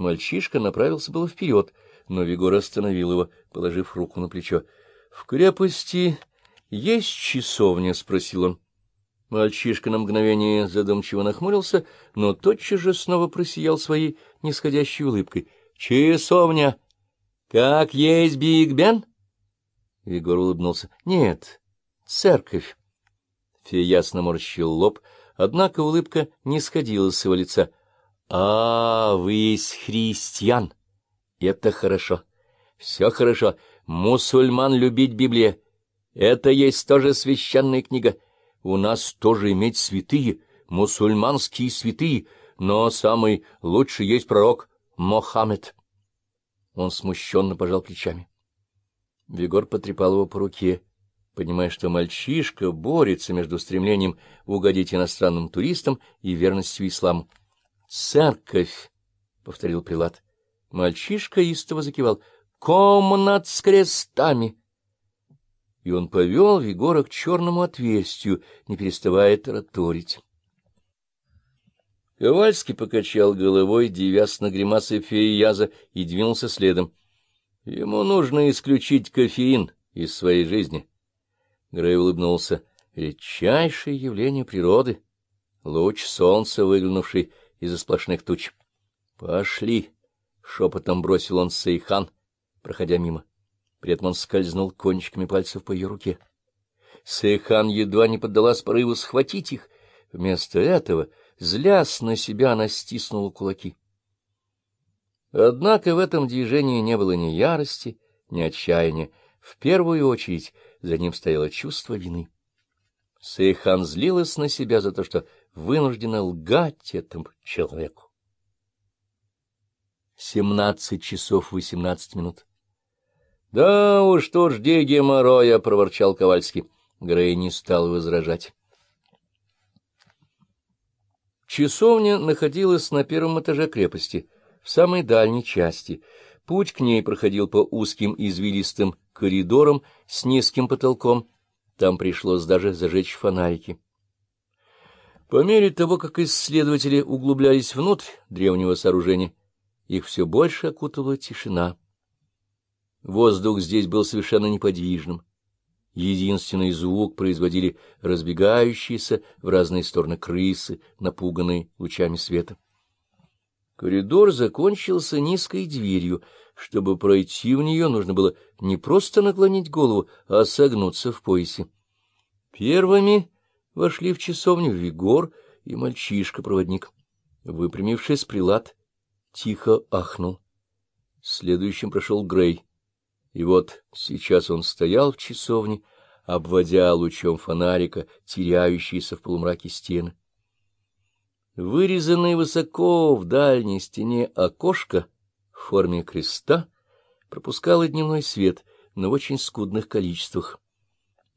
Мальчишка направился было вперед, но Вигор остановил его, положив руку на плечо. — В крепости есть часовня? — спросил он. Мальчишка на мгновение задумчиво нахмурился, но тотчас же снова просиял своей нисходящей улыбкой. — Часовня! Как есть Биг Бен? Егор улыбнулся. — Нет, церковь. Фея ясно морщил лоб, однако улыбка не сходила с его лица. — А, вы есть христиан. Это хорошо. Все хорошо. Мусульман любить Библия. Это есть тоже священная книга. У нас тоже иметь святые, мусульманские святые, но самый лучший есть пророк Мохаммед. Он смущенно пожал плечами. Вигор потрепал его по руке, понимая, что мальчишка борется между стремлением угодить иностранным туристам и верностью исламу. «Церковь!» — повторил прилад. Мальчишка истово закивал. «Комнат с крестами!» И он повел Вигора к черному отверстию, не переставая тараторить. Ковальский покачал головой, девясь на гримасы феи и двинулся следом. Ему нужно исключить кофеин из своей жизни. Грей улыбнулся. Редчайшее явление природы. Луч солнца, выглянувший из-за сплошных туч. — Пошли! — шепотом бросил он Сейхан, проходя мимо. При этом он скользнул кончиками пальцев по ее руке. Сейхан едва не поддалась порыву схватить их. Вместо этого Злясь на себя, она стиснула кулаки. Однако в этом движении не было ни ярости, ни отчаяния. В первую очередь за ним стояло чувство вины. Сейхан злилась на себя за то, что вынуждена лгать этому человеку. Семнадцать часов восемнадцать минут. — Да уж, что жди геморроя, — проворчал Ковальский. Грей не стал возражать. Часовня находилась на первом этаже крепости, в самой дальней части. Путь к ней проходил по узким извилистым коридорам с низким потолком. Там пришлось даже зажечь фонарики. По мере того, как исследователи углублялись внутрь древнего сооружения, их все больше окутывала тишина. Воздух здесь был совершенно неподвижным. Единственный звук производили разбегающиеся в разные стороны крысы, напуганные лучами света. Коридор закончился низкой дверью. Чтобы пройти в нее, нужно было не просто наклонить голову, а согнуться в поясе. Первыми вошли в часовню Вигор и мальчишка-проводник. Выпрямившись, прилад тихо ахнул. Следующим прошел Грей. И вот сейчас он стоял в часовне, обводя лучом фонарика теряющиеся в полумраке стены. Вырезанное высоко в дальней стене окошко в форме креста пропускало дневной свет, но в очень скудных количествах.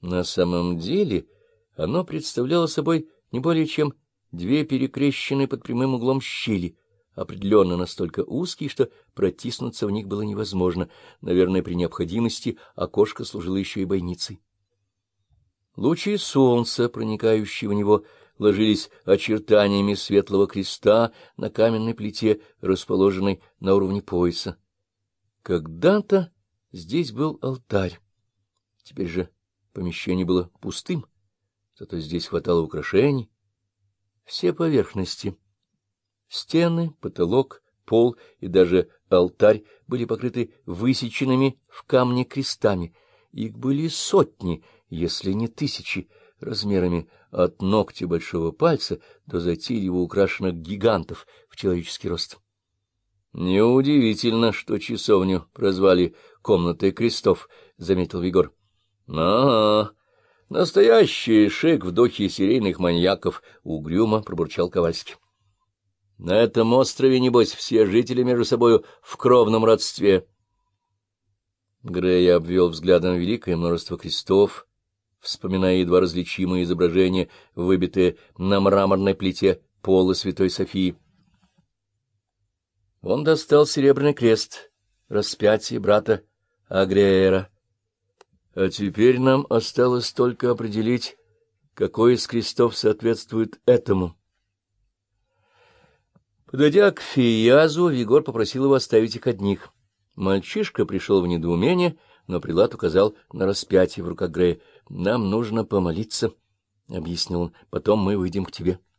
На самом деле оно представляло собой не более чем две перекрещенные под прямым углом щели — определенно настолько узкие, что протиснуться в них было невозможно. Наверное, при необходимости окошко служило еще и бойницей. Лучи солнца, проникающие в него, ложились очертаниями светлого креста на каменной плите, расположенной на уровне пояса. Когда-то здесь был алтарь. Теперь же помещение было пустым, зато здесь хватало украшений. Все поверхности — Стены, потолок, пол и даже алтарь были покрыты высеченными в камне крестами. Их были сотни, если не тысячи, размерами от ногтя большого пальца до затейливо украшенных гигантов в человеческий рост. Неудивительно, что часовню прозвали «комнатой крестов», — заметил Вигор. — А, настоящий шик в духе серийных маньяков, — угрюмо пробурчал Ковальский. На этом острове, небось, все жители между собою в кровном родстве. Грей обвел взглядом великое множество крестов, вспоминая едва различимые изображения, выбитые на мраморной плите пола Святой Софии. Он достал серебряный крест, распятие брата Агреера. А теперь нам осталось только определить, какой из крестов соответствует этому. Подойдя к Фиязу, Вигор попросил его оставить их одних. Мальчишка пришел в недоумение, но Прилат указал на распятие в руках Грея. — Нам нужно помолиться, — объяснил он, — потом мы выйдем к тебе. —